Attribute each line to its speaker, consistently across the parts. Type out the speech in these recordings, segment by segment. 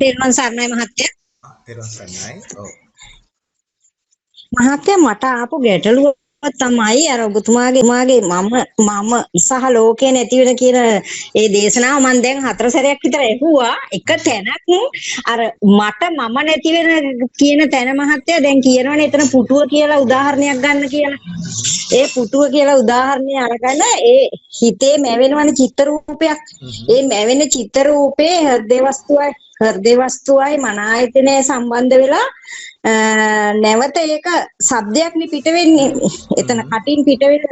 Speaker 1: තෙරුවන් සරණයි මහත්තයා.
Speaker 2: තෙරුවන් සරණයි. ඔව්.
Speaker 1: මහත්තයා මට ආපු ගැටලුව තමයි අර ඔබතුමාගේ මාගේ මම මම සහ ලෝකේ නැති වෙන කියන ඒ දේශනාව මම දැන් හතර සැරයක් විතර ඇහුවා එක තැනක් අර මට මම නැති වෙන කියන තැන මහත්තයා දැන් කියනවනේ එතන පුටුව කියලා උදාහරණයක් ගන්න කියලා. ඒ පුටුව කියලා උදාහරණය අරගෙන ඒ හිතේ මැවෙනවනේ චිත්‍ර රූපයක්. ඒ මැවෙන චිත්‍ර රූපේ හෘදේ වස්තුවයි හෘදේ වස්තුවයි මන ආයතනය සම්බන්ධ වෙලා නැවත ඒක ශබ්දයක් නේ පිට වෙන්නේ. එතන කටින් පිට වෙන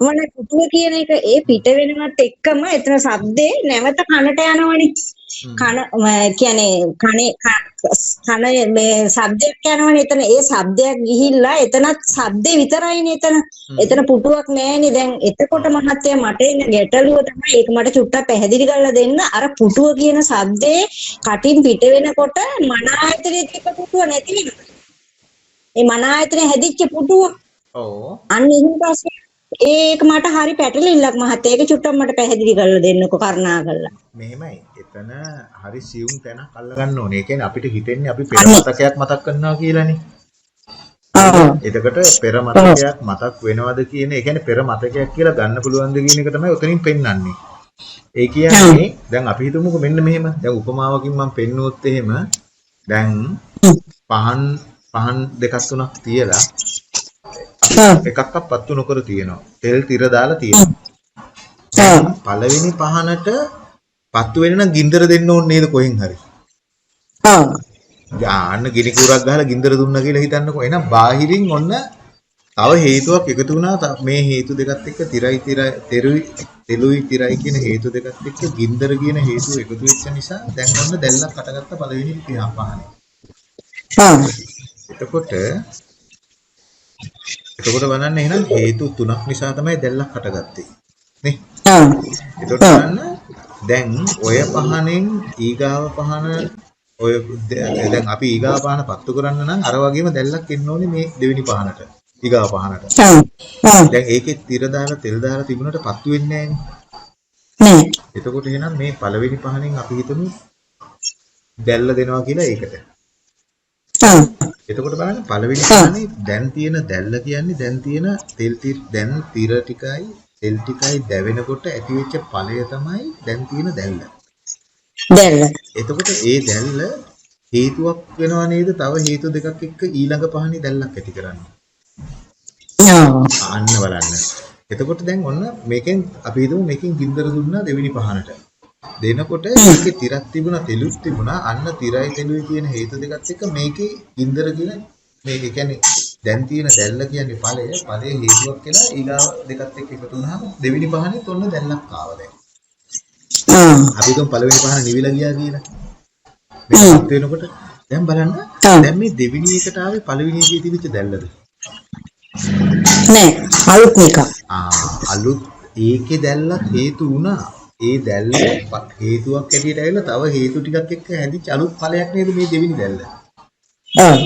Speaker 1: මොන පුටුව කියන එක ඒ පිට වෙනවත් එක්කම එතන ශබ්දේ නැවත කනට යනවනේ. කන කියන්නේ කනේ කන මේ ශබ්දයක් යනවනේ එතන ඒ ශබ්දයක් ගිහිල්ලා එතනත් ශබ්දේ විතරයිනේ එතන. එතන පුටුවක් නැහැනේ දැන් එතකොට මහත්තයා මට එන ගැටලුව තමයි ඒක මට චුට්ටක් පැහැදිලි කරලා දෙන්න අර පුටුව කියන ශබ්දේ කටින් පිට වෙනකොට මන ආයතනයේ තිබ්බ පුටුව නැති වෙනවා. ඒ මන ආයතනේ හැදිච්ච පුටුව
Speaker 2: ඔව්.
Speaker 1: අන්න එහෙම පස්සේ ඒක මට හරි පැටලිල්ලක් මහත්තයා ඒක චුට්ටක් මට පැහැදිලි කරලා දෙන්නකෝ කරුණා කරලා.
Speaker 2: මෙහෙමයි. එතන හරි සියුම් තැනක් අල්ල ගන්න ඕනේ. ඒ කියන්නේ අපිට හිතෙන්නේ අපි පෙර මතකයක් මතක් කරනවා කියලානේ. එතකොට පෙර මතකයක් මතක් වෙනවද කියන ඒ කියන්නේ පෙර මතකයක් කියලා ගන්න පුළුවන්ද කියන එක තමයි උතනින් පෙන්වන්නේ. ඒ කියන්නේ දැන් අපි හිතමුකෝ මෙන්න මෙහෙම. දැන් උපමාවකින් මම පෙන්නුවොත් එහෙම දැන් පහන් පහන් දෙකක් තුනක් තියලා එකක්වත් පත්තු නොකර තියෙනවා. තෙල් තිර දාලා තියෙනවා. පළවෙනි පහනට පත්තු වෙන්න නම් ගින්දර දෙන්න ඕනේ නේද කොහෙන් හරි.
Speaker 1: ඔව්.
Speaker 2: ගාන්න ගිනි කූරක් ගහලා ගින්දර දුන්නා කියලා හිතන්නකෝ. එහෙනම් බාහිරින් ඔන්න තව හේතුවක් එකතු වුණා. මේ හේතු දෙකත් එක්ක තිරයි තිරයි තෙරුයි තෙලුයි තිරයි කියන හේතු දෙකත් එක්ක ගින්දර කියන හේතුව එකතු වෙච්ච නිසා දැන් ඔන්න දැල්ලක් කටගත්ත පළවෙනි පියා පහනේ.
Speaker 1: ඔව්.
Speaker 2: එතකොට එතකොට බලන්න එහෙනම් හේතු තුනක් නිසා තමයි දැල්ලක් හටගත්තේ. නේ?
Speaker 1: ඔව්.
Speaker 2: එතකොට බලන්න දැන් ඔය පහනෙන් ඊගාව පහන ඔය දැන් අපි ඊගාව පහන පත්තු කරන්න නම් අර වගේම දැල්ලක් එන්න ඕනේ මේ දෙවෙනි පහනට. ඊගාව පහනට. දැන් ඒකේ තිර දාලා තෙල් දාලා තිබුණට පත්තු වෙන්නේ නැහැනේ.
Speaker 1: නෑ.
Speaker 2: එතකොට එහෙනම් මේ පළවෙනි පහනෙන් අපි හිතමු දැල්ල දෙනවා කියලා ඒකට. එතකොට බලන්න පළවෙනි පහනේ දැන් තියෙන දැල්ල කියන්නේ දැන් තියෙන තෙල් දැන් තිර ටිකයි තෙල් ටිකයි දැවෙනකොට ඇතිවෙච්ච ඵලය තමයි දැන් තියෙන දැල්ල.
Speaker 1: දැල්ල.
Speaker 2: එතකොට ඒ දැල්ල හේතුවක් වෙනවා නේද? තව හේතු දෙකක් එක්ක ඊළඟ පහනේ දැල්ලක් ඇති කරන්නේ. අන්න බලන්න. එතකොට දැන් ඔන්න මේකෙන් අපි හිතමු මේකෙන් ගින්දර දුන්නා දෙවෙනි පහනට. දෙනකොට මේකේ තිරක් තිබුණා තෙලුත් තිබුණා. අන්න තිරයි තෙලුයි කියන හේතු දෙකත් එක්ක මේකේ ගින්දර කියන මේක කියන්නේ දැන් තියෙන දැල්ල කියන්නේ ඵලය. ඵලයේ හේතුවක් කියලා ඊගාව දෙකත් එක්ක එකතු වුණාම දෙවෙනි පහනෙත් ඔන්න දැල්ලක් ආවා දැන්. අපි හිතමු පළවෙනි පහන නිවිලා ගියා කියලා. මේකත් වෙනකොට දැන් බලන්න දැන් මේ දෙවෙනි එකට ආවේ පළවෙනි එකේ තිබිච්ච දැල්ලද?
Speaker 1: නෑ. අලුත් එක.
Speaker 2: ආ අලුත් ඒකේ දැල්ලක් හේතු වුණා. ඒ දැල්ල හේතුවක් ඇටියට ඇවිල්ලා තව හේතු ටිකක් එක්ක හැදිච්ච අලුත් ඵලයක් නේද මේ දෙවෙනි දැල්ල. ආ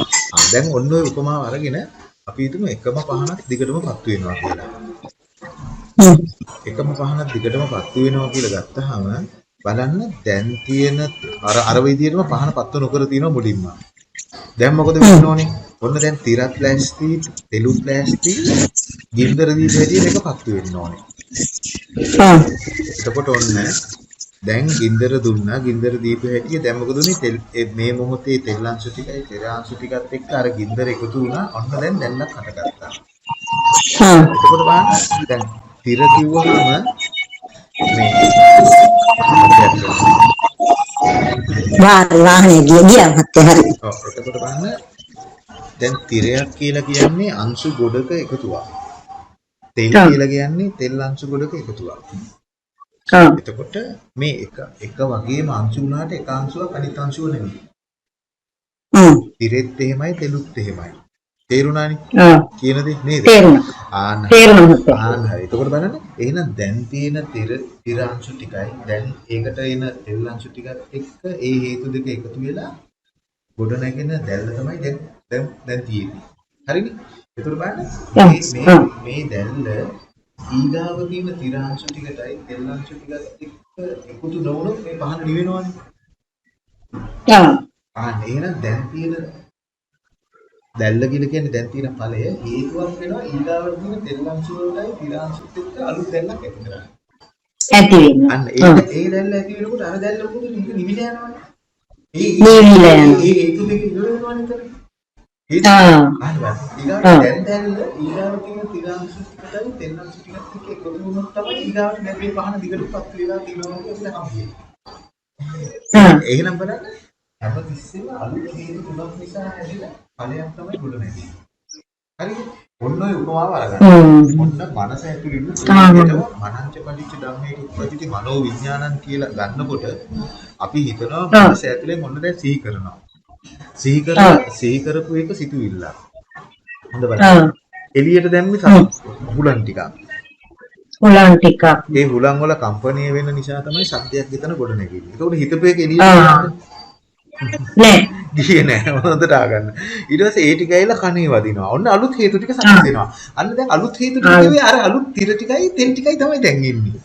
Speaker 2: දැන් ඔන්න ඔය උපමාව අරගෙන අපි හිතමු එකම පහනක් දිගටම පත්තු වෙනවා කියලා. එකම පහනක් දිගටම පත්තු වෙනවා කියලා ගත්තාම බලන්න දැන් තියෙන අර අර විදිහටම පහන පත්තු නොකර තියෙනවා මුලින්ම. දැන් මොකද වෙන්න ඕනේ? ඔන්න දැන් තිරත් ප්ලාස්ටි, තෙලුත් ප්ලාස්ටි, ගින්දර දීප හැටියට එක පත්තු වෙන්න ඕනේ. එතකොට ඔන්න දැන් ගින්දර දුන්නා ගින්දර දීප හැටිය දැන් මොකද උනේ මේ මොහොතේ තෙල් අංශු ටිකයි තෙල් අංශු ටිකත් එක්ක අර ගින්දර එකතු වුණා ඔන්න දැන් දැල්ලක් හටගත්තා
Speaker 1: ඔව්.
Speaker 2: එතකොට බලන්න දැන් තිර කිව්වහම මේ
Speaker 1: වාහනේ වාහනේ ගිය ගියා මහත්තයා හරි.
Speaker 2: ඔව් එතකොට බලන්න දැන් තිරයක් කියලා කියන්නේ අංශු ගොඩක එකතුවක් තෙල්. කියලා කියන්නේ තෙල් අංශු ගොඩක එකතුවක්. එතකොට මේ එක එක වගේම අංශු වුණාට එක අංශුවක් අනිත් අංශුව නෙමෙයි
Speaker 1: ඔව්.
Speaker 2: තිරෙත් එහෙමයි තෙලුත් එහෙමයි. තේරුණානේ. කියන දේ නේද?
Speaker 1: තේරුණා.
Speaker 2: ආන්න
Speaker 1: තේරුණා.
Speaker 2: ආන්න හරි. එතකොට බලන්න එහෙනම් දැන් තියෙන තිර තිර අංශු ටිකයි දැන් ඒකට එන තෙල් අංශු ටිකත් එක්ක ඒ හේතු දෙක එකතු වෙලා ගොඩ නැගෙන දැල්ල තමයි දැන් දැන් දැන් තියෙන්නේ. හරිනේ? එතකොට බලන්න. මේ. මේ දැල්ල ඊගාව තියෙන තිර අංශු ටිකටයි තෙල් අංශු ටිකත් එක්ක එකතු නොවුනොත් මේ පහන නිවෙනවනේ.
Speaker 1: ඔව්.
Speaker 2: ආ එහෙනම් දැන් තියෙන දැල්ල කියලා කියන්නේ දැන් තියෙන ඵලය හේතුවක් වෙනවා ඊගාවට තියෙන තෙල්ලංශ වලටයි තිරාංශත් එක්ක අලුත් දැල්ලක් ඇති කරගන්න.
Speaker 1: ඇති වෙන්න.
Speaker 2: අන්න ඒ ඒ දැල්ල ඇති වෙනකොට අර දැල්ල මොකද නිවිල යනවනේ. ඒ
Speaker 1: නිවිල යනවා.
Speaker 2: ඒ හේතු දෙක ඉවර වෙනවනේ
Speaker 1: ආ.
Speaker 2: දැන් දැල්ල ඊගාවට තියෙන තිරාංශ ටිකටයි තෙල්ලංශ ටිකත් එක්ක එකතු වුණොත් තමයි ඊගාවට දැල්ලේ පහන දිගටපත් වෙලා තියෙනවා කියලා හම්බෙන්නේ. එහෙනම් බලන්න හැමතිස්සෙම අලුත් හේතු තුනක් නිසා හැදිලා ඵලයක් තමයි ගොඩ නැගෙන්නේ. හරිද? ඔන්න ඔය උපමාව අරගන්න.
Speaker 1: හ්ම්.
Speaker 2: ඔන්න මනස ඇතුළේ ඉන්න මනංච පටිච්ච ධම්මේට උපජිත මනෝ විඥානං කියලා ගන්නකොට අපි හිතනවා. මනස ඇතුලෙන් ඔන්න දැන් සිහි කරනවා. සිහි කර
Speaker 1: ආ.
Speaker 2: සිහි කරපු එක සිතුවිල්ල. හොඳ. බලන්න. එළියට දැම්මේ හුලන් ටිකක්.
Speaker 1: හුලන් ටිකක්.
Speaker 2: ඒ හුලන් වල කම්පණය වෙන නිසා තමයි සත්‍යයක් හිතන ගොඩ නැගෙන්නේ. ඒකෝට හිතපු එක එළියට?
Speaker 1: නෑ.
Speaker 2: ගියේ නෑ හොඳට ආගන්න. ඊට පස්සේ ඒ ටික ඇවිල්ලා කනේ වදිනවා. ඔන්න අලුත් හේතු ටික සකස් වෙනවා. අන්න දැන් අලුත් හේතු ටික අර අලුත් තිර ටිකයි තෙල් ටිකයි තමයි දැන් ඉන්නේ.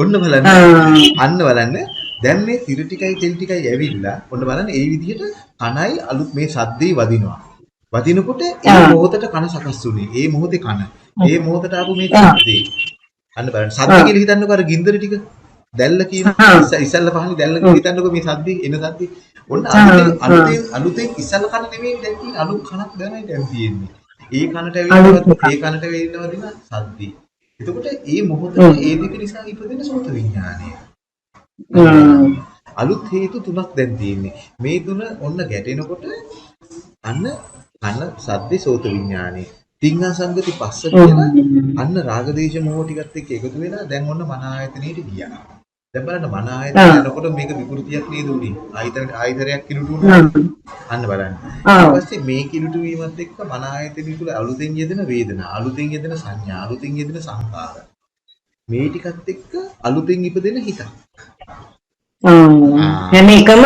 Speaker 2: ඔන්න බලන්න. අන්න බලන්න. දැන් මේ තිර ටිකයි තෙල් ටිකයි ඇවිල්ලා ඔන්න බලන්න ඒ විදිහට කනයි අලුත් මේ සද්දේ වදිනවා. වදිනකොට ඒ. මොහොතට කන සකස් වුනේ. ඒ මොහොතේ කන. ඒ මොහොතට ආපු මේ. සද්දේ. අන්න බලන්න. සද්ද. කියලා හිතන්නකෝ අර ගින්දර ටික. දැල්ල කියන ඉස්සල්ල පහනේ දැල්ල කියලා හිතන්නකෝ මේ සද්දේ එන සද්දේ. ඔන්න. අලුතෙන්. අලුතෙන් අලුතෙන් ඉස්සල්ල කන නෙමෙයි දැන් තියෙන්නේ අලුත් කනක් දැනයි දැන් තියෙන්නේ. ඒ කනට ඇවිල්ලා. ඒ කනට ඇවිල්ලා වදින සද්දේ. එතකොට ඒ මොහොතේ. ඒ දෙක නිසා ඉපදෙන සෝත විඥානය. අලුත් හේතු තුනක් දැන් තියෙන්නේ. මේ තුන ඔන්න ගැටෙනකොට අන්න අන්න සද්දේ සෝත විඥානේ. තිංගා සංගති පස්ස කියලා අන්න රාගදේශ මොහ ටිකත් එක්ක එකතු වෙලා දැන් ඔන්න මන ආයතනෙට ගියා. දැන් බලන්න මන ආයතන. යනකොට මේක විකෘතියක් නේද උනේ. ආයතන ආයතරයක් කිලුටු. අන්න බලන්න. ඊට පස්සේ මේ කිලුටු වීමත් එක්ක මන ආයතනෙ තුල අලුතෙන් යෙදෙන වේදනා, අලුතෙන් යෙදෙන සංඥා, අලුතෙන් යෙදෙන සංකාර. මේ ටිකත් එක්ක අලුතෙන් ඉපදෙන හිතක්.
Speaker 1: හ්ම්. එකම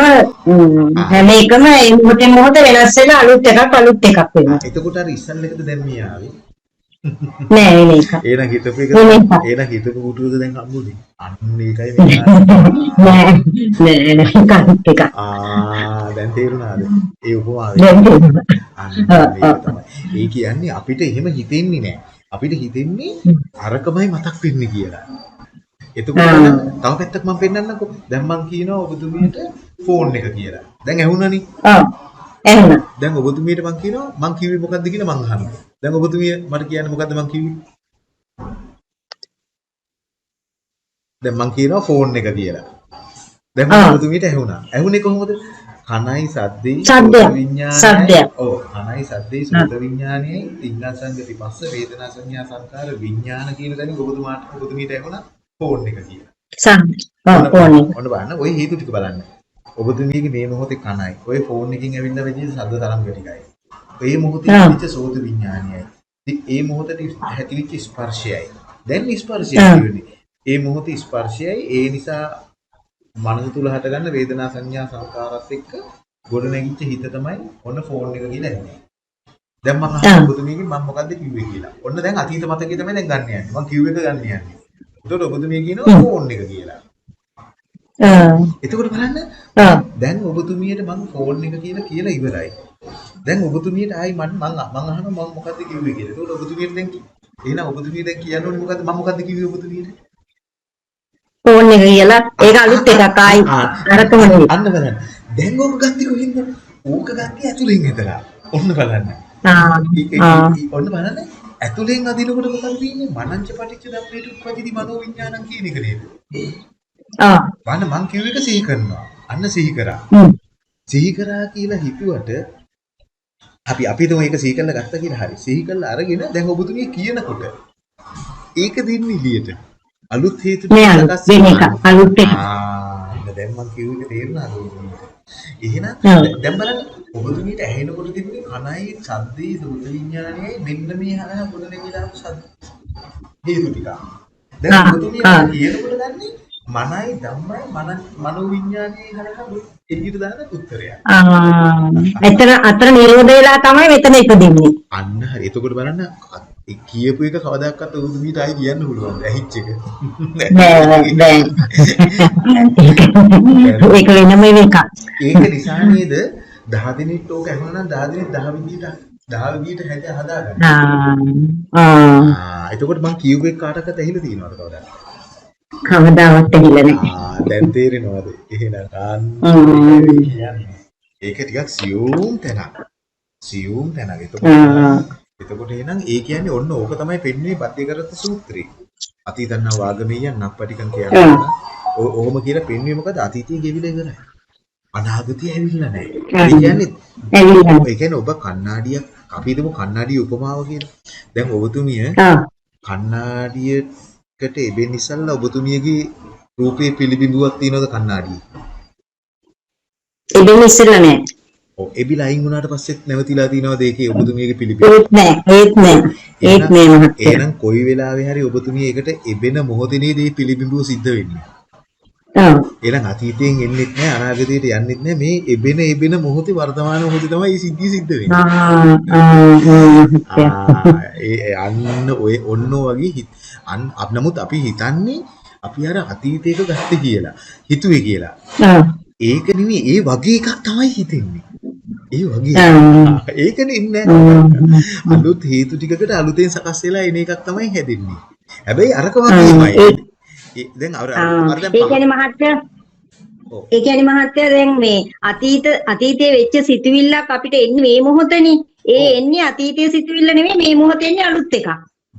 Speaker 1: හ්ම්. එකම ඒ මොහොතේ මොහොත වෙනස් වෙන අලුත් එකක් අලුත් එකක් වෙනවා.
Speaker 2: එතකොට අර ඉස්සල් එකද දැන් මේ ආවේ.
Speaker 1: නෑ වෙන එක.
Speaker 2: එහෙනම් හිතපු එක
Speaker 1: එකක්.
Speaker 2: එහෙනම් හිතපු කුටුවද දැන් හම්බුනේ. අන්න ඒකයි මේ.
Speaker 1: නෑ නෑ නෑ අලුත් එකක්.
Speaker 2: ආ දැන් තේරුණාද? ඒ උපමාවේ. ඒ කියන්නේ අපිට එහෙම හිතෙන්නේ නැහැ. අපිට හිතෙන්නේ අරකමයි මතක් වෙන්නේ කියලා. එතකොට. තව පැත්තක් මම පෙන්නන්නකෝ. දැන් මම කියනවා ඔබතුමියට ෆෝන් එක කියලා. දැන් ඇහුණනේ.
Speaker 1: ආ. එහෙනම්
Speaker 2: දැන් ඔබතුමියට මම කියනවා මං කිව්වේ මොකද්ද කියලා මං අහනවා. දැන් ඔබතුමිය මට කියන්න මොකද්ද මං කිව්වේ? දැන් මං කියනවා ෆෝන් එක කියලා. දැන් මම. ඔබතුමියට ඇහුණා. ඇහුනේ කොහොමද? කනයි සද්දේ විඥානයයි.
Speaker 1: සද්දයක්.
Speaker 2: ඔව් කනයි සද්දේ සෝත විඥානයයි තිංගා සංගති පස්ස වේදනා සංඥා සංකාර විඥාන කියන දැනින් ඔබතුමාට ඔබතුමියට ඇහුණා ෆෝන් එක කියලා.
Speaker 1: සම්. ඔව් ෆෝන් එක.
Speaker 2: ඔන්න බලන්න ওই හේතු ටික බලන්න. ඔබතුමියගේ මේ මොහොතේ කණයි. ওই ෆෝන් එකකින් ඇවිල්ලා වෙදී සද්ද තරංග ටිකයි. ඒ මොහොතේ ඇතිවෙච්ච සෝත විඥානයයි. ඒ මොහොතේ ඇතිවෙච්ච ස්පර්ශයයි. දැන් ස්පර්ශය කියන්නේ. ඒ මොහොතේ ස්පර්ශයයි ඒ නිසා මනස තුල හටගන්න වේදනා සංඥා සංකාරات එක්ක ගොඩනැගිච්ච හිත තමයි ඔන්න ෆෝන් එක කියලා එන්නේ. දැන් මම අහන්න ඔබතුමියගෙන් මම මොකද්ද කිව්වේ කියලා. ඔන්න දැන් අතීත මතකයේ තමයි දැන් ගන්න යන්නේ. මම කිව්ව එක ගන්න යන්නේ. එතකොට ඔබතුමිය කියනවා ෆෝන් එක කියලා. එතකොට බලන්න. දැන් ඔබතුමියට මම ෆෝන් එක කියලා කියලා ඉවරයි. දැන් ඔබතුමියට ආයි මම මම මම අහනවා මම මොකද්ද කිව්වේ කියලා. එතකොට ඔබතුමියට දැන් එහෙනම් ඔබතුමිය දැන් කියන්න ඕනේ මොකද්ද මම මොකද්ද කිව්වේ ඔබතුමියට?
Speaker 1: ෆෝන් එක කියලා ඒක අලුත් එකක් ආයි. අරකම නෙවෙයි.
Speaker 2: අන්න බලන්න. දැන් ඕක ගත්තේ කොහෙන්ද? ඕක ගත්තේ ඇතුලෙන් ඇදලා. ඔන්න බලන්න.
Speaker 1: ආ.
Speaker 2: ඔන්න බලන්න. ඇතුලෙන් අදිනකොට මොකද තියෙන්නේ? මනංච පටිච්ච ධම්මේට උපජිති මනෝ විඥානං කියන එක නේද?
Speaker 1: ආ.
Speaker 2: බලන්න මං කිව්ව එක සිහි කරනවා. අන්න සිහි කරා. සිහි කරා කියලා හිතුවට අපි අපි තුම ඒක සිහි කරලා ගත්තා කියලා හරි. සිහි කරලා අරගෙන දැන් ඔබතුමිය කියනකොට ඒක දෙන්නේ එළියට. අලුත් හේතු සකස්
Speaker 1: වෙන එක. අලුත් එක.
Speaker 2: ආ දැන් මං එක තේරුණාද? එහෙනම්. දැන් බලන්න ඔබතුමියට ඇහෙනකොට තිබුණේ කනයි සද්දේ සෝත විඥානයයි මෙන්න මේ හරහ ගොඩ නැගිලා සද්ද හේතු ටික. දැන්
Speaker 1: ආ.
Speaker 2: කියනකොට දන්නේ මනයි ධම්මයි මන මනෝ විඥානයේ හරහ එළියට දාන උත්තරයක්.
Speaker 1: ආ. එතන අතර නිරෝධ වෙලා තමයි මෙතන ඉපදින්නේ.
Speaker 2: අන්න හරි. එතකොට බලන්න කියපු එක කවදාකවත් ඔබතුමියට ආයි කියන්න පුළුවන්. ඇහිච්ච එක.
Speaker 1: බෑ. ඒක ඒක වෙනම එකක්.
Speaker 2: ඒක නිසා නේද 10 දිනෙත් ඕක ඇහුණා නම් 10 දිනෙත් 10 විදියට 10 විදියට හැද හදාගන්න.
Speaker 1: ආ
Speaker 2: එතකොට මං කියූප එක කාටවත් ඇහිලා තියෙනවද කවදාද?
Speaker 1: කවදාවත් ඇහිලා නැහැ.
Speaker 2: ආ දැන් තේරෙනවද? එහෙනම්. ඒක ටිකක් සියුම් තැනක්. සියුම් තැනක්. එතකොට. එතකොට එහෙනම් ඒ කියන්නේ ඔන්න ඕක තමයි පෙන්වන්නේ පත්‍යකරත සූත්‍රේ. අතීතන්නා වාගමීයන් නප්පටිකන් කියන්නේ. ඔහොම කියලා පෙන්වන්නේ මොකද? අතීතය ගෙවිලා ඉවරයි. අනාගතය ඇවිල්ලා නැහැ. ඒ කියන්නේ. ඒ කියන්නේ ඔබ කණ්ණාඩියක් අපි හිතමු කණ්ණාඩිය උපමාව කියලා. දැන් ඔබතුමිය. කණ්ණාඩියකට එබෙන් ඉස්සල්ලා ඔබතුමියගේ රූපේ පිළිබිඹුවක් තියෙනවද කණ්ණාඩියේ?
Speaker 1: එබෙන් ඉස්සෙල්ලා නැහැ.
Speaker 2: ඔව් එබිලා අයින් වුණාට පස්සෙත් නැවතිලා තියෙනවද ඒකේ ඔබතුමියගේ පිළිබිඹුව?
Speaker 1: ඒත් නැහැ. ඒත් නැහැ.
Speaker 2: එහෙනම් කොයි වෙලාවෙ හරි ඔබතුමිය ඒකට එබෙන මොහොතේ නේද මේ පිළිබිඹුව සිද්ධ වෙන්නේ. එහෙනම් අතීතයෙන් එන්නෙත් නැහැ අනාගතයට යන්නෙත් නැහැ මේ එබෙන එබෙන මොහොතේ වර්තමාන මොහොතේ තමයි මේ සිද්ධිය සිද්ධ වෙන්නේ. අන්න ඔය ඔන්න වගේ අන් නමුත් අපි හිතන්නේ අපි අර අතීතයක ගත්තේ කියලා හිතුවේ කියලා. ඒක නෙමෙයි ඒ වගේ එකක් තමයි හිතෙන්නේ. ඒ වගේ. ඉන්නේ.
Speaker 1: ආ.
Speaker 2: අලුත් හේතු ටිකකට අලුතෙන් සකස් වෙලා එන එකක් තමයි හැදෙන්නේ. හැබැයි අරක වගේමයි. දැන් අර. අර දැන්
Speaker 1: ඒ කියන්නේ මහත්තයා. ඒ කියන්නේ මහත්තයා දැන් මේ අතීත අතීතයේ වෙච්ච සිතුවිල්ලක් අපිට එන්නේ මේ මොහොතනේ. ඒ එන්නේ අතීතයේ සිතුවිල්ල නෙමෙයි මේ මොහොතේ එන්නේ අලුත් එකක්.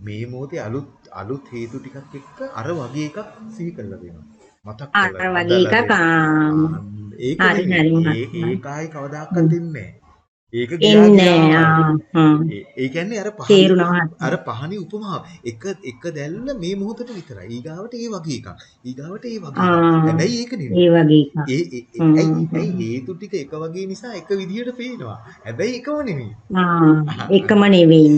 Speaker 2: මේ මොහොතේ අලුත් අලුත් හේතු ටිකක් එක්ක අර වගේ එකක් සිහි කරලා දෙනවා. මතක්
Speaker 1: අර
Speaker 2: කරලා
Speaker 1: වගේ එකක්.
Speaker 2: ඒක ඒකයි කවදාකවත් ඉන්නේ නැහැ. ඒක
Speaker 1: එන්නේ
Speaker 2: ගියා
Speaker 1: ආ. හ්ම්.
Speaker 2: ඒ ඒ කියන්නේ අර
Speaker 1: මහත්තයා.
Speaker 2: අර පහනේ උපමාව එක එක දැල්ල මේ මොහොතට විතරයි. ඊගාවට ඒ වගේ එකක්. ඊගාවට ඒ වගේ. හැබැයි ඒක නෙමෙයි.
Speaker 1: ඒ වගේ එකක්.
Speaker 2: ඒ ඒ- හේතු ටික එක වගේ නිසා එක විදිහට පේනවා. හැබැයි එකම නෙමෙයි.
Speaker 1: ආ. එකම නෙවෙයි.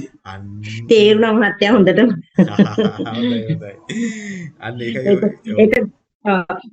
Speaker 1: තේරුණා මහත්තයා හොඳට.
Speaker 2: අන්න
Speaker 1: ඒක ආ.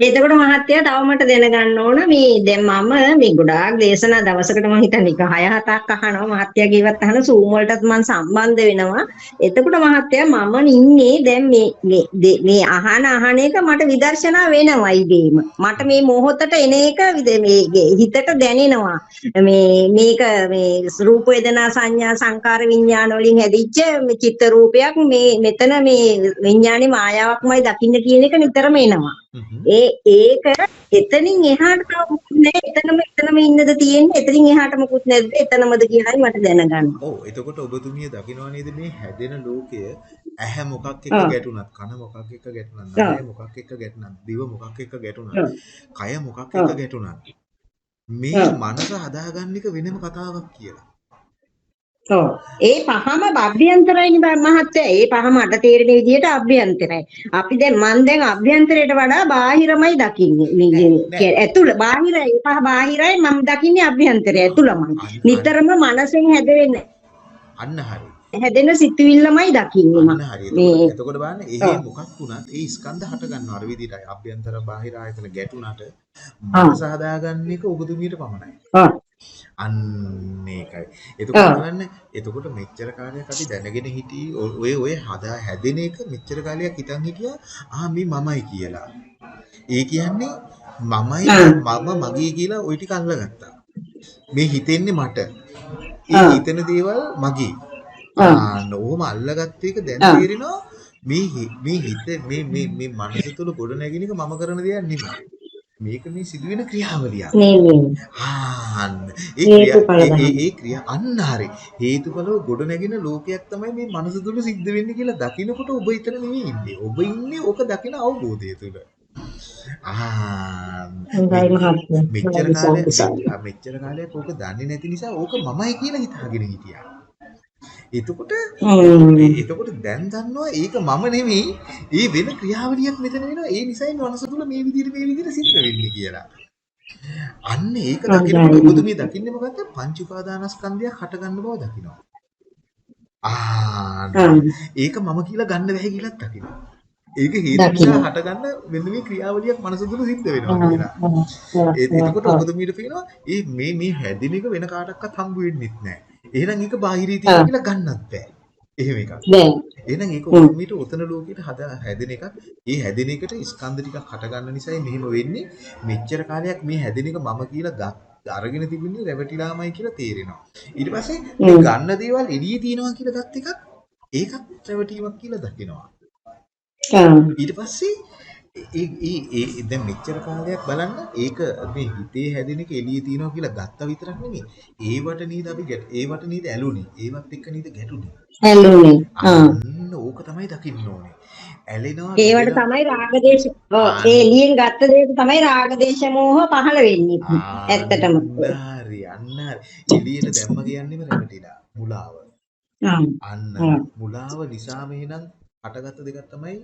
Speaker 1: එතකොට මහත්තයා තව මට දැනගන්න ඕන මේ දැන් මම මේ ගොඩාක් දේශනා දවසකට මම හිතන්නේ එක 6 7ක් අහනවා මහත්තයාගේ ඒවත් අහන Zoom වලටත් මම සම්බන්ධ වෙනවා. එතකොට මහත්තයා මම ඉන්නේ දැන් මේ මේ දේ- මේ අහන අහන එක මට විදර්ශනා වෙනවා ඉබේම. මට මේ මොහොතට එන එක විද- මේ ගේ- හිතට දැනෙනවා. මේ මේක මේ රූප වේදනා සංඥා සංකාර විඥාන වලින් හැදිච්ච මේ චිත්ත රූපයක් මේ මෙතන මේ විඥානේ මායාවක්මයි දකින්න කියන එක නිතරම එනවා. ඒ ඒක එතනින් එහාට තව මොකුත් නැහැ. එතනම එතනම ඉන්නද තියෙන්නේ. එතනින් එහාට මොකුත් නැද්ද? එතනමද කියලායි මට දැනගන්න.
Speaker 2: ඔව් එතකොට ඔබතුමිය දකිනවා නේද මේ හැදෙන ලෝකය ඇහැ මොකක් එක්ක. ගැටුණත් කන මොකක් එක්ක ගැටුණත්
Speaker 1: ආ.
Speaker 2: නහය මොකක් එක්ක ගැටුණත් දිව මොකක් එක්ක ගැටුණත්. කය මොකක්. එක්ක ගැටුණත් මේ. මනස හදාගන්න එක වෙනම කතාවක් කියලා.
Speaker 1: ඔව්. ඒ පහම අභ්‍යන්තරයිනේ බා මහත්තයා. ඒ පහ මට තේරෙන විදිහට අභ්‍යන්තරයි. අපි දැන් මන් දැන් අභ්‍යන්තරයට වඩා බාහිරමයි දකින්නේ. ඇතුළ බාහිරයි ඒ පහ බාහිරයි මම දකින්නේ අභ්‍යන්තරය ඇතුළමයි. නිතරම මනසෙන් හැදෙන
Speaker 2: අන්න හරි.
Speaker 1: හැදෙන සිතුවිල්ලමයි දකින්නේ මම. මේ-
Speaker 2: එතකොට බලන්න එහි. මොකක් වුණත් ඒ ස්කන්ධ හට ගන්නවා අර විදිහටයි. අභ්‍යන්තර බාහිර ආයතන ගැටුණාට. මනස හදාගන්න එක ඔබතුමියට පමණයි. අන්න ඒකයි. එතකොට. බලන්න එතකොට මෙච්චර කාලයක් අපි දැනගෙන හිටි ඔ- ඔය ඔය හදා හැදෙන එක මෙච්චර කාලයක් හිතන් හිටියා ආ මේ මමයි කියලා. ඒ කියන්නේ මමයි. මම මගේ කියලා ওই ටික අල්ලගත්තා. මේ හිතෙන්නේ මට. ඒ. හිතන දේවල් මගේ. නෝම අල්ලගත්ත එක දැන්. තේරෙනවා මේ මේ හිත මේ මේ මේ මනස තුළ ගොඩ නැගින එක මම කරන දෙයක් නෙමෙයි. මේක මේ සිදුවෙන ක්‍රියාවලියක්.
Speaker 1: නේ නේ.
Speaker 2: ආන්න. ඒ ක්‍රියා අන්න හරි. හේතුඵලව ගොඩ නැගින ලෝකයක් තමයි මේ මනස තුල සිද්ධ වෙන්නේ කියලා දකිනකොට ඔබ ඊතර නෙවෙයි ඉන්නේ. ඔබ ඉන්නේ ඕක දකින අවබෝධය තුල ආ. මෙච්චර කාලයක් මෙච්චර කාලයක් ඕක දන්නේ නැති නිසා ඕක මමයි කියලා හිතාගෙන හිටියා එතකොට. එතකොට දැන් දන්නවා ඒක මම නෙමෙයි ඒ වෙන ක්‍රියාවලියක් මෙතන වෙනවා ඒ නිසායි මනස තුල මේ විදිහට මේ විදිහට සිද්ධ වෙන්නේ කියලා අන්න ඒක දකිනකොට
Speaker 1: හොඳයි.
Speaker 2: ඔබතුමිය දකින්නේ මොකද්ද පංච උපාදානස්කන්ධයක් හට ගන්න බව දකිනවා ආ. ඒක මම කියලා ගන්න බැහැ කියලාත් දකිනවා ඒක හේතු නිසා
Speaker 1: දකිනවා.
Speaker 2: හට ගන්න මෙන්න මේ ක්‍රියාවලියක් මනස තුල සිද්ධ වෙනවා. කියලා
Speaker 1: හ්ම්.
Speaker 2: ඒ- එතකොට
Speaker 1: හ්ම්.
Speaker 2: ඔබතුමියට පේනවා මේ මේ හැදින එක වෙන කාටවත් හම්බ වෙන්නෙත් නැහැ එහෙනම් ඒක බාහිරී තියෙන කියලා ගන්නත් බෑ එහෙම එකක් එහෙනම් ඒක. ඔබතුමීට උතන ලෝකෙට හදා හැදෙන එකක්. ඒ හැදෙන එකට ස්කන්ධ ටිකක් හට ගන්න නිසායි මෙහෙම වෙන්නේ. මෙච්චර කාලයක් මේ හැදෙන එක මම කියලා අරගෙන තිබුණේ රැවටිලාමයි කියලා තේරෙනවා. ඊට පස්සේ මේ ගන්න දේවල් එළියේ තියෙනවා කියලා ගත් එකක් ඒකත් රැවටීමක් කියලා දකිනවා. ඊට පස්සේ ඒ දැන් මෙච්චර කාලයක් බලන්න ඒක මේ හිතේ හැදෙන එක එළියේ තියනවා කියලා ගත්ත විතරක් නෙමෙයි ඒවට නේද අපි ගැට ඒවට නේද ඇලුනේ ඒවත් එක්ක නේද ගැටුනේ
Speaker 1: ඇලුනේ.
Speaker 2: අන්න ඕක තමයි දකින්න ඕනේ ඇලෙනවා
Speaker 1: ඒවට තමයි රාගදේශ ඔව් ඒ එළියෙන් ගත්ත දේට තමයි රාගදේශ මෝහ පහළ වෙන්නේ. ඇත්තටම.
Speaker 2: හරි අන්න එළියට දැම්ම කියන්නේම රැවටිලා මුලාව. අන්න. මුලාව නිසාම එහෙනම් හටගත්ත දෙකක් තමයි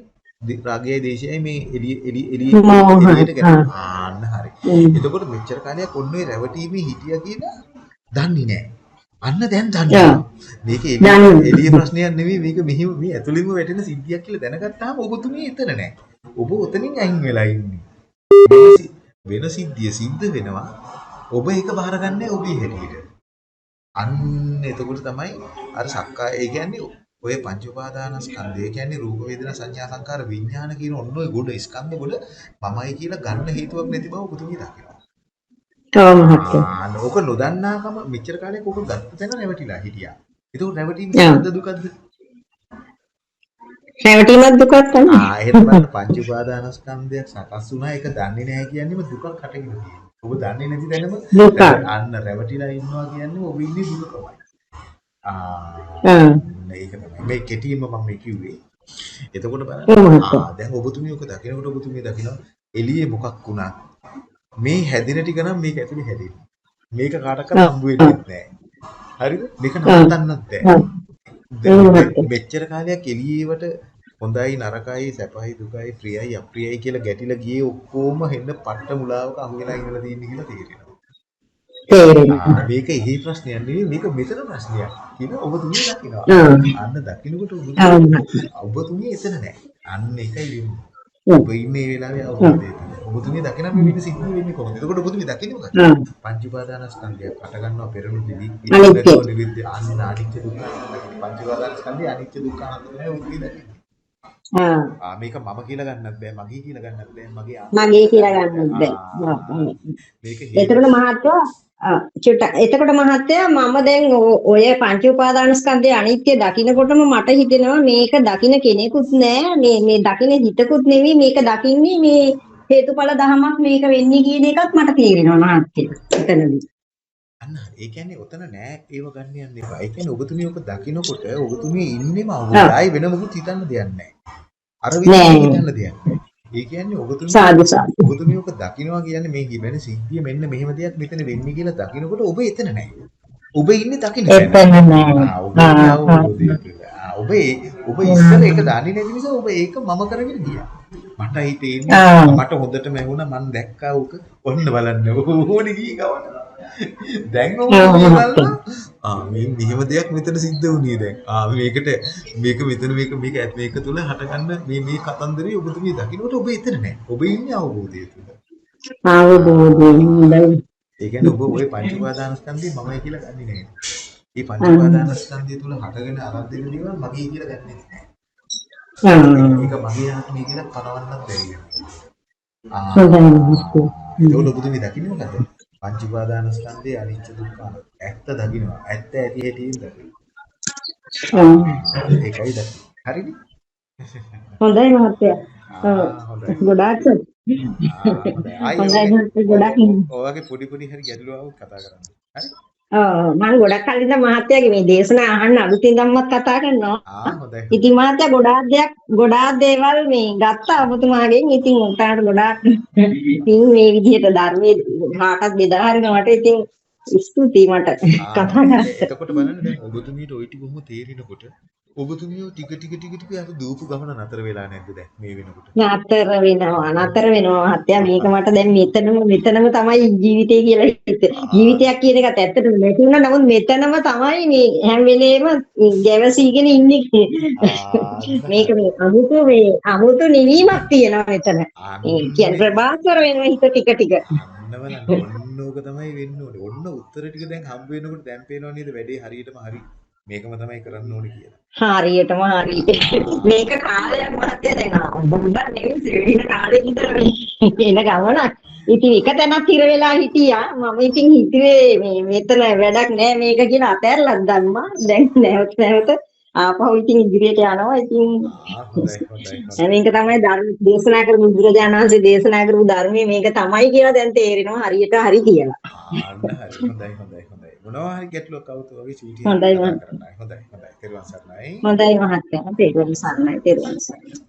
Speaker 2: රාගයයි දේශයයි මේ එළිය එළිය එළිය. එළියට ගැටෙනවා. ආන්න හරි. එතකොට මෙච්චර කාලයක් ඔන්න රැවටීමේ හිටියා කියලා දන්නේ නැහැ. අන්න දැන්. දන්නවා. මේක එළිය ප්‍රශ්නයක් නෙවෙයි මේක මෙහිම මේ ඇතුළින්ම වැටෙන සිද්ධියක් කියලා දැනගත්තාම ඔබතුමිය එතන නැහැ. ඔබ ඔතනින් අයින් වෙලා ඉන්නේ. වෙන සිද්ධිය සිද්ධ වෙනවා. ඔබ ඒක බාරගන්නේ ඔබේ හැටියට. අන්න එතකොට තමයි අර සක්කාය ඒ කියන්නේ ඔය පංච උපාදානස්කන්ධය කියන්නේ රූප වේදනා සංඥා සංකාර විඥාන කියන ඔන්න ඔය ගොඩ ස්කන්ධ ගොඩ මමයි කියලා ගන්න හේතුවක් නැති බව ඔබතුමිය දකිනවා.
Speaker 1: තව මහත්තයා.
Speaker 2: ආ ඕක නොදන්නාකම මෙච්චර කාලයක් ඕක ගත්ත තැන රැවටිලා හිටියා. ඒක රැවටීම. සද්ද දුකද්ද?
Speaker 1: රැවටීමක් දුකක් තමයි.
Speaker 2: ආ එහෙනම් පංච උපාදානස්කන්ධයක් සකස් වුණා ඒක දන්නේ නැහැ කියන්නේම දුකක් හටගෙන තියෙනවා. ඔබ දන්නේ නැති
Speaker 1: දුකක්.
Speaker 2: අන්න රැවටිලා ඉන්නවා කියන්නේ ඔබ ඉන්නේ දුකමයි. ආ
Speaker 1: ආ.
Speaker 2: ඒක තමයි මේ කෙටියෙන්ම මම මේ කිව්වේ. එතකොට බලන්න. ආ දැන් ඔබතුමිය ඔක දකිනකොට ඔබතුමිය දකිනවා එළියේ මොකක් වුණත් මේ හැදින ටික නම් මේක ඇතුලේ හැදෙන්නේ. මේක කාටවත්. හම්බ වෙන්නේ නැහැ. හරිද? මේක. නවත්තන්නත් බැහැ. මෙච්චර කාලයක් එළියේවට හොඳයි නරකයි සැපයි දුකයි ප්‍රියයි අප්‍රියයි කියලා ගැටිලා ගියේ ඔක්කොම හෙන්න පට්ට මුලාවක අහු වෙලා ඉඳලා තියෙන්නේ කියලා තේරෙනවා.
Speaker 1: තේරෙනවා.
Speaker 2: මේක එහි ප්‍රශ්නයක් නෙවෙයි මේක මෙතන ප්‍රශ්නයක් කියලා ඔබතුමිය දකිනවා. අන්න දකින්නකොට. ඔබතුමිය එතන නැහැ. අන්න ඒකයි. ඔබ ඉන්නේ වෙලාවේ අවබෝධය. ඔබතුමිය දකින මේ වෙන සිද්ධිය වෙන්නේ කොහොමද? එතකොට ඔබතුමිය දකින්නේ මොකක්ද? පංච උපාදානස්කන්ධයක් අට ගන්නවා පෙරණු දිවි
Speaker 1: අනිත්‍ය.
Speaker 2: නිරුද්ධ අන්න අනිත්‍ය දුක්ඛ පංච උපාදානස්කන්ධය අනිත්‍ය දුක්ඛ අනාත්ම තමයි ඔබතුමිය දකින්නේ.
Speaker 1: ආ.
Speaker 2: මේක මම කියලා ගන්නත් බෑ මගේ කියලා ගන්නත් බෑ මගේ
Speaker 1: මගේ කියලා ගන්නත් බෑ.
Speaker 2: මේක
Speaker 1: එතකොට මහත්තයා චුට්ටක් එතකොට මහත්තයා මම දැන් ඔය පංච උපාදානස්කන්ධයේ අනිත්‍ය දකින්නකොටම මට හිතෙනවා මේක දකින්න කෙනෙකුත් නෑ මේ මේ දකින්න හිතකුත් නෙවෙයි මේක දකින්නේ මේ හේතුඵල ධමයක් මේක වෙන්නේ කියන එකත් මට තේරෙනවා මහත්තයා එතනදී.
Speaker 2: අන්න ඒ කියන්නේ ඔතන නෑ ඒව ගන්න යන්න එපා. ඒ කියන්නේ ඔබතුමිය ඔක දකිනකොට ඔබතුමිය ඉන්නේම අවුලයි වෙන මොකුත් හිතන්න දෙයක් නෑ. අර. විදිහට හිතන්න දෙයක් නෑ. ඒ කියන්නේ ඔබතුමිය
Speaker 1: සාදු සාදු.
Speaker 2: ඔබතුමිය ඔක දකිනවා කියන්නේ මේ වෙන සිද්ධිය මෙන්න මෙහෙම දෙයක් මෙතන වෙන්නේ කියලා දකිනකොට ඔබ එතන නෑ. ඔබ ඉන්නේ දකින්න
Speaker 1: එතන
Speaker 2: තැන.
Speaker 1: නෑ.
Speaker 2: ආ, ඔබ ඔබ ඉස්සර ඒක දන්නේ නැති නිසා ඔබ ඒක මම කරගෙන ගියා. මට
Speaker 1: ආ.
Speaker 2: මට හොඳටම ඇහුණා මම දැක්කා උක ඔන්න බලන්න ඕනේ ගියේ ගවන. දැන්
Speaker 1: ආ,
Speaker 2: ආ මේ මෙහෙම දෙයක් මෙතන සිද්ධ වුණේ දැන්. ආ මේකට මේක මෙතන මේක මේක ඇත් මේක තුල හටගන්න මේ මේ කතන්දරේ ඔබතුමිය දකින්නකොට ඔබ එතන නැහැ. ඔබ ඉන්නේ අවබෝධය තුළ.
Speaker 1: අවබෝධයෙන්.
Speaker 2: ඒ කියන්නේ ඔබ ওই පංච උපාදානස්කන්ධය මමයි කියලා ගන්නේ නැහැ. මේ පංච උපාදානස්කන්ධය තුල හටගෙන දෙන දේවල් මගේ කියලා ගන්නෙ.
Speaker 1: ආ.
Speaker 2: ඒක මගේ ආත්මය කියලා පනවන්නත් බැරි වෙනවා.
Speaker 1: හොඳයි මහත්තයා.
Speaker 2: ඒකවල ඔබතුමී දකින්නේ මොකද? පංච උපාදානස්කන්ධයේ අනිත්‍ය දුක්ඛ. ඇත්ත දකින්නවා. ඇත්ත ඇති හැටියෙන් දකිනවා.
Speaker 1: ආ.
Speaker 2: ඒකයි දකින්නේ. හරිද?
Speaker 1: හොඳයි මහත්තයා. ඔව්. ගොඩාක්
Speaker 2: හොඳයි.
Speaker 1: මහත්තයා ගොඩාක්.
Speaker 2: ඔයගේ පොඩි පොඩි හරි ගැටලු ආවොත් කතා කරන්න. හරි?
Speaker 1: මම ගොඩක් කල් ඉඳන් මහත්තයාගේ මේ දේශනා අහන්න අලුතින් ධම්මත් කතා කරනවා. ඉතින් මහත්තයා ගොඩාක් දෙයක් ගොඩාක් දේවල් මේ ගත්තා ඔබතුමාගෙන්. ඉතින් උන්ටට ගොඩාක් ඉතින් මේ විදිහට ධර්මයේ කාටත් බෙදා හරිනවට ඉතින් ස්තුතියි මට කතා කරන්න.
Speaker 2: එතකොට බලන්න දැන් ඔබතුමීට ওই ටික කොහොම තේරෙනකොට ඔබතුමිය ටික ටික ටික ටික අර දූපු ගමන නතර වෙලා නැද්ද දැන් මේ වෙනකොට?
Speaker 1: නතර වෙනවා නතර වෙනවා මහත්තයා මේක මට දැන් මෙතනම මෙතනම තමයි ජීවිතය කියලා හිතේ. ජීවිතයක් කියන එකත් ඇත්තටම නැති වුණා නමුත් මෙතනම තමයි මේ හැම වෙලේම ගැවසීගෙන ඉන්නේ. මේක මේ අමුතු මේ අමුතු නිවීමක් තියෙනවා මෙතන. කියන්නේ ප්‍රභාස්වර වෙනවා හිත ටික ටික.
Speaker 2: ඔන්න ඕක තමයි වෙන්න ඕනේ. ඔන්න උත්තර ටික දැන් හම්බ වෙනකොට දැන් පේනව නේද වැඩේ හරියටම හරි. මේකම තමයි කරන්න ඕනේ කියලා.
Speaker 1: හරියටම හරි. මේක කාලයක් මහත්තයා දැන් බුද්ධන් නෙවෙයි ශ්‍රේණින කාලේ ඉඳලා එන ගමනක්. ඉතින් එක තැනක් හිර වෙලා හිටියා. මම ඉතින් හිතුවේ මේ මෙතන වැඩක් නෑ මේක කියලා අතහැරලා දැම්මා. දැන් නැවත නැවත ආපහු ඉතින් ඉදිරියට යනවා. ඉතින්. මේක තමයි ධර්ම දේශනා කරපු බුදුරජාණන් වහන්සේ දේශනා කරපු ධර්මයේ මේක තමයි කියලා දැන් තේරෙනවා හරියට හරි කියලා.
Speaker 2: හරි හොඳයි හොඳයි හොඳයි. මොනවා හරි ගැටලුවක් આવුත් වගේ සීටි
Speaker 1: හොඳයි.
Speaker 2: හොඳයි හොඳයි. තෙරුවන් සරණයි.
Speaker 1: හොඳයි මහත්තයා. තේරුවන් සරණයි. තේරුවන් සරණයි.